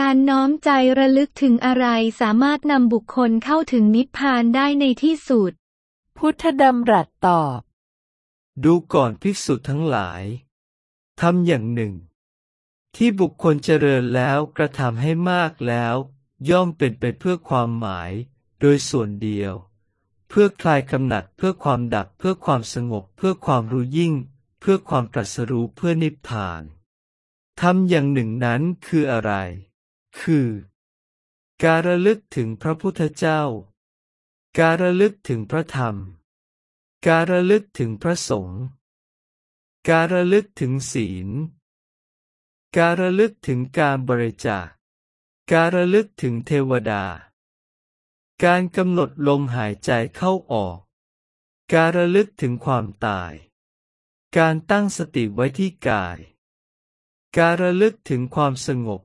การน้อมใจระลึกถึงอะไรสามารถนำบุคคลเข้าถึงนิพพานได้ในที่สุด พุทธดำรัสตอบ ดูก่อนภิกษุทั้งหลายทำอย่างหนึ่ง ที่บุคคลเจริญแล้วกระทำให้มากแล้ว ย่อมเป็นไปเพื่อความหมาย โดยส่วนเดียว เพื่อคลายกำหนัดเพื่อความดับเพื่อความสงบเพื่อความรู้ยิ่ง เพื่อความตรัสรู้เพื่อนิพพานทำอย่างหนึ่งนั้นคืออะไร คือ การระลึกถึงพระพุทธเจ้า การระลึกถึงพระธรรม การระลึกถึงพระสงฆ์ การระลึกถึงศีล การระลึกถึงการบริจาค การระลึกถึงเทวดา การกำหนดลมหายใจเข้าออก การระลึกถึงความตาย การตั้งสติไว้ที่กาย การระลึกถึงความสงบ